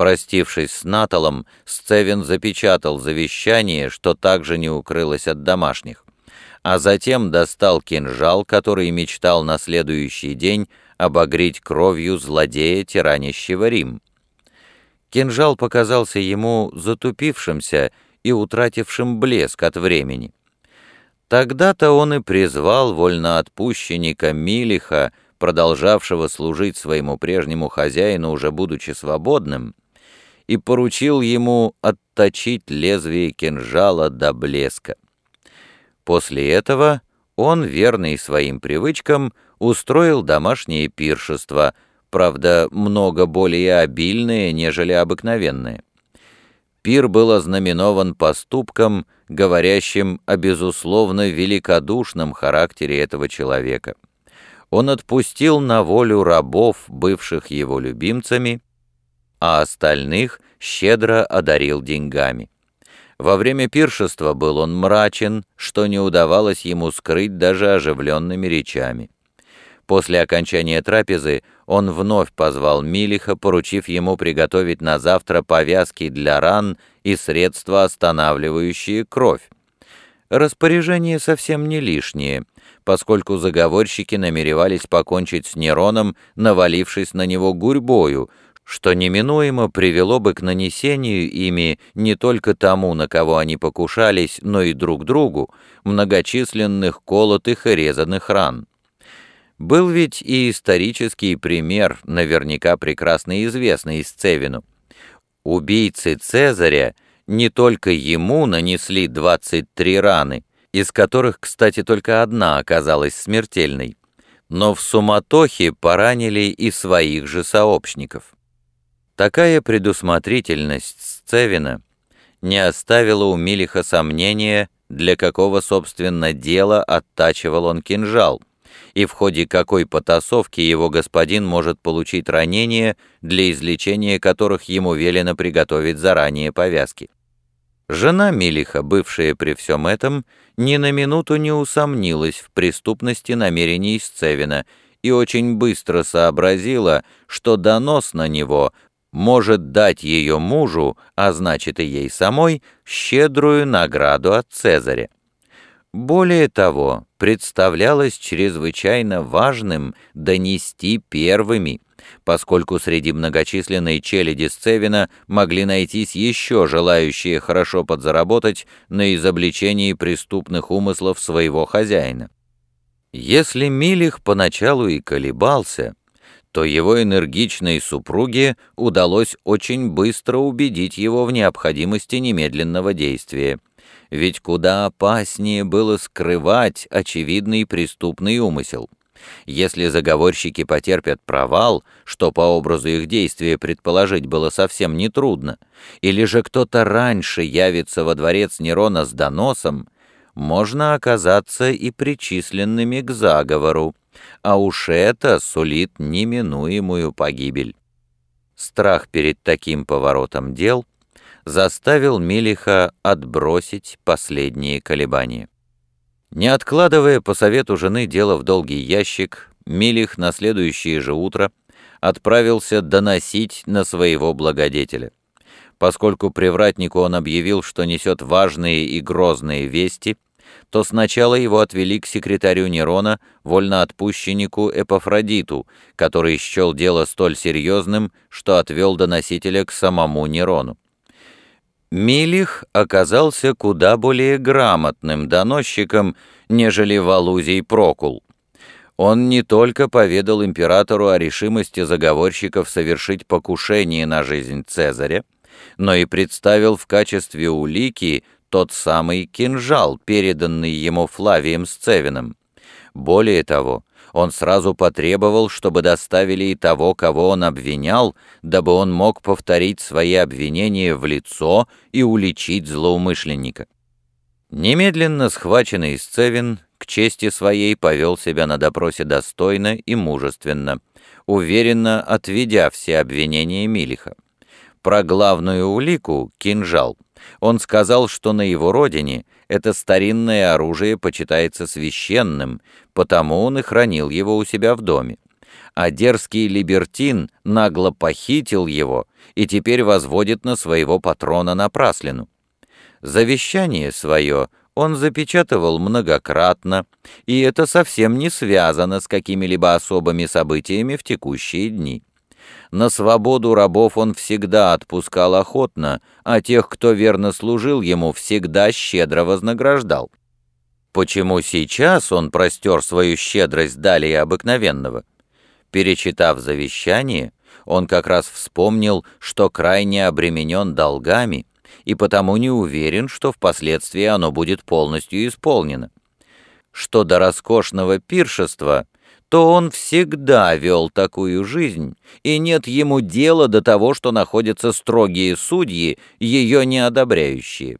Простившись с Наталом, Сцевин запечатал завещание, что также не укрылось от домашних, а затем достал кинжал, который мечтал на следующий день обогреть кровью злодея, тиранящего Рим. Кинжал показался ему затупившимся и утратившим блеск от времени. Тогда-то он и призвал вольноотпущенника Милиха, продолжавшего служить своему прежнему хозяину, уже будучи свободным, и поручил ему отточить лезвие кинжала до блеска. После этого он, верный своим привычкам, устроил домашнее пиршество, правда, много более обильное, нежели обыкновенное. Пир был ознаменован поступком, говорящим о безусловно великодушном характере этого человека. Он отпустил на волю рабов, бывших его любимцами, а остальных щедро одарил деньгами. Во время пиршества был он мрачен, что не удавалось ему скрыть даже оживленными речами. После окончания трапезы он вновь позвал Милиха, поручив ему приготовить на завтра повязки для ран и средства, останавливающие кровь. Распоряжение совсем не лишнее, поскольку заговорщики намеревались покончить с Нероном, навалившись на него гурьбою, что неминуемо привело бы к нанесению ими не только тому, на кого они покушались, но и друг другу, многочисленных колотых и резаных ран. Был ведь и исторический пример, наверняка прекрасно известный из Цевину. Убийцы Цезаря не только ему нанесли 23 раны, из которых, кстати, только одна оказалась смертельной, но в суматохе поранили и своих же сообщников. Такая предусмотрительность Сцевина не оставила у Милиха сомнения, для какого, собственно, дела оттачивал он кинжал, и в ходе какой потасовки его господин может получить ранения, для излечения которых ему велено приготовить заранее повязки. Жена Милиха, бывшая при всем этом, ни на минуту не усомнилась в преступности намерений Сцевина и очень быстро сообразила, что донос на него может дать ее мужу, а значит и ей самой, щедрую награду от Цезаря. Более того, представлялось чрезвычайно важным донести первыми, поскольку среди многочисленной челяди Сцевина могли найтись еще желающие хорошо подзаработать на изобличении преступных умыслов своего хозяина. Если Милих поначалу и колебался, то его энергичной супруге удалось очень быстро убедить его в необходимости немедленного действия. Ведь куда опаснее было скрывать очевидный преступный умысел. Если заговорщики потерпят провал, что по образу их действия предположить было совсем нетрудно, или же кто-то раньше явится во дворец Нерона с доносом, можно оказаться и причисленными к заговору, а уж это сулит неминуемую погибель. Страх перед таким поворотом дел заставил Милиха отбросить последние колебания. Не откладывая по совету жены дело в долгий ящик, Милих на следующее же утро отправился доносить на своего благодетеля. Поскольку привратнику он объявил, что несет важные и грозные вести — то сначала его отвели к секретарю Нерона, вольноотпущеннику Эпофродиту, который счел дело столь серьезным, что отвел доносителя к самому Нерону. Милих оказался куда более грамотным доносчиком, нежели Валузий Прокул. Он не только поведал императору о решимости заговорщиков совершить покушение на жизнь Цезаря, но и представил в качестве улики тот самый кинжал, переданный ему Флавием Сцевиным. Более того, он сразу потребовал, чтобы доставили и того, кого он обвинял, дабы он мог повторить свои обвинения в лицо и уличить злоумышленника. Немедленно схваченный Сцевин к чести своей повел себя на допросе достойно и мужественно, уверенно отведя все обвинения Милиха. Про главную улику, кинжал, он сказал, что на его родине это старинное оружие почитается священным, потому он и хранил его у себя в доме. а дерзкий либертин нагло похитил его и теперь возводит на своего патрона напраслину. Завещание свое он запечатывал многократно, и это совсем не связано с какими-либо особыми событиями в текущие дни. На свободу рабов он всегда отпускал охотно, а тех, кто верно служил ему, всегда щедро вознаграждал. Почему сейчас он простер свою щедрость далее обыкновенного? Перечитав завещание, он как раз вспомнил, что крайне обременен долгами, и потому не уверен, что впоследствии оно будет полностью исполнено. Что до роскошного пиршества, то он всегда вел такую жизнь, и нет ему дела до того, что находятся строгие судьи, ее не одобряющие.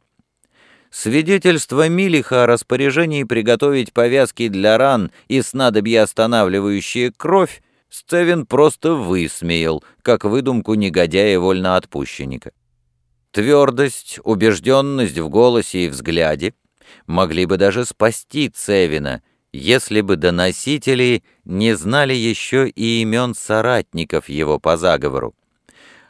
Свидетельство Милиха о распоряжении приготовить повязки для ран и снадобья, останавливающие кровь, Сцевин просто высмеял, как выдумку негодяя-вольноотпущенника. Твердость, убежденность в голосе и взгляде могли бы даже спасти Цевина, если бы доносители не знали еще и имен соратников его по заговору.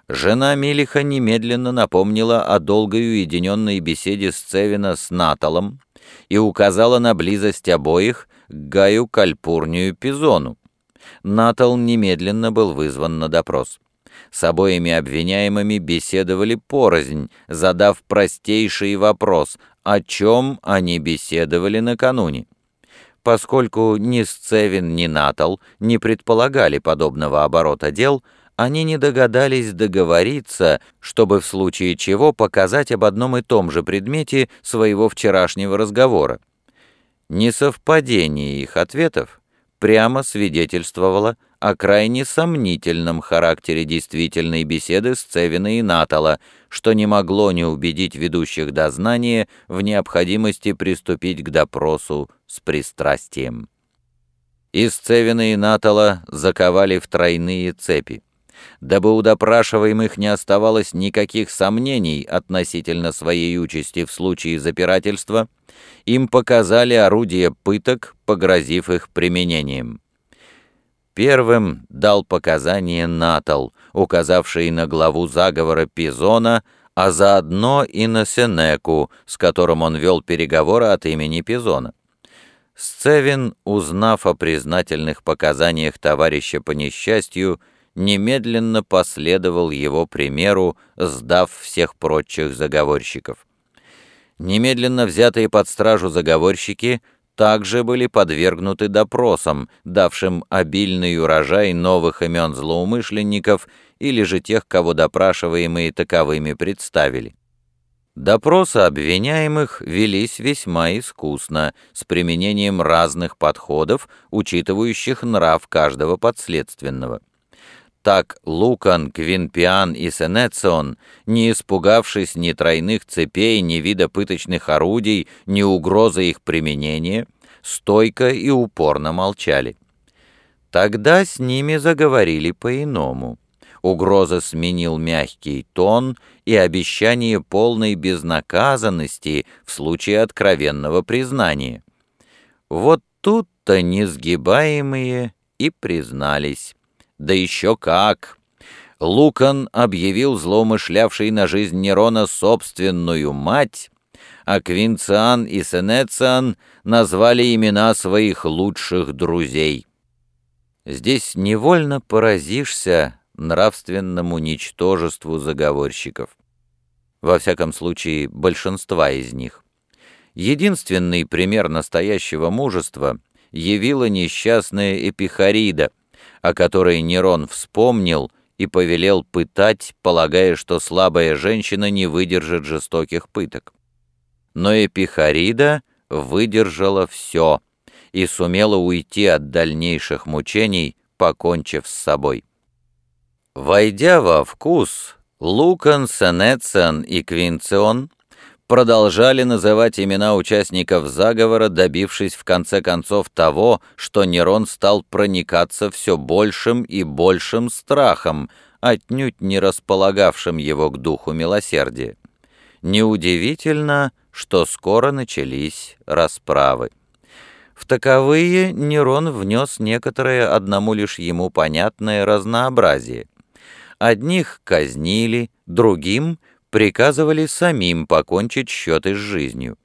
Жена Милиха немедленно напомнила о долгой уединенной беседе Сцевина с Наталом и указала на близость обоих к Гаю Кальпурнию Пизону. Натал немедленно был вызван на допрос. С обоими обвиняемыми беседовали порознь, задав простейший вопрос, о чем они беседовали накануне. Поскольку ни Сцевин, ни Натал не предполагали подобного оборота дел, они не догадались договориться, чтобы в случае чего показать об одном и том же предмете своего вчерашнего разговора. Несовпадение их ответов прямо свидетельствовало о крайне сомнительном характере действительной беседы с Цевина и Натала, что не могло не убедить ведущих дознания в необходимости приступить к допросу с пристрастием. Из Цевина и Натала заковали в тройные цепи. Дабы у допрашиваемых не оставалось никаких сомнений относительно своей участи в случае запирательства, им показали орудие пыток, погрозив их применением. Первым дал показания Натал, указавший на главу заговора Пизона, а заодно и на Сенеку, с которым он вел переговоры от имени Пизона. Сцевин, узнав о признательных показаниях товарища по несчастью, немедленно последовал его примеру, сдав всех прочих заговорщиков. Немедленно взятые под стражу заговорщики также были подвергнуты допросам, давшим обильный урожай новых имен злоумышленников или же тех, кого допрашиваемые таковыми представили. Допросы обвиняемых велись весьма искусно, с применением разных подходов, учитывающих нрав каждого подследственного. Так Лукан, Квинпиан и Сенецион, не испугавшись ни тройных цепей, ни вида пыточных орудий, ни угрозы их применения, стойко и упорно молчали. Тогда с ними заговорили по-иному. Угроза сменил мягкий тон и обещание полной безнаказанности в случае откровенного признания. Вот тут-то несгибаемые и признались. Да еще как! Лукан объявил злоумышлявший на жизнь Нерона собственную мать, а Квинциан и Сенециан назвали имена своих лучших друзей. Здесь невольно поразишься нравственному ничтожеству заговорщиков. Во всяком случае, большинства из них. Единственный пример настоящего мужества явила несчастная Эпихарида — о которой Нерон вспомнил и повелел пытать, полагая, что слабая женщина не выдержит жестоких пыток. Но Эпихарида выдержала все и сумела уйти от дальнейших мучений, покончив с собой. Войдя во вкус, Лукан, Сенециан и Квинцион продолжали называть имена участников заговора, добившись в конце концов того, что Нерон стал проникаться все большим и большим страхом, отнюдь не располагавшим его к духу милосердия. Неудивительно, что скоро начались расправы. В таковые Нерон внес некоторое одному лишь ему понятное разнообразие. Одних казнили, другим приказывали самим покончить счеты с жизнью.